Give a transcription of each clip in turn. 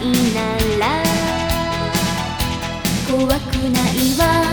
ないなら怖くないわ。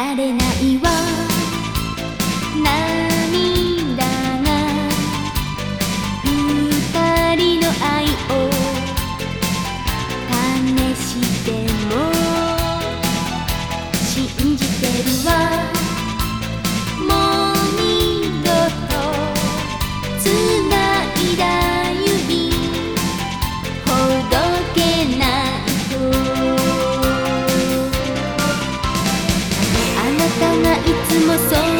られないい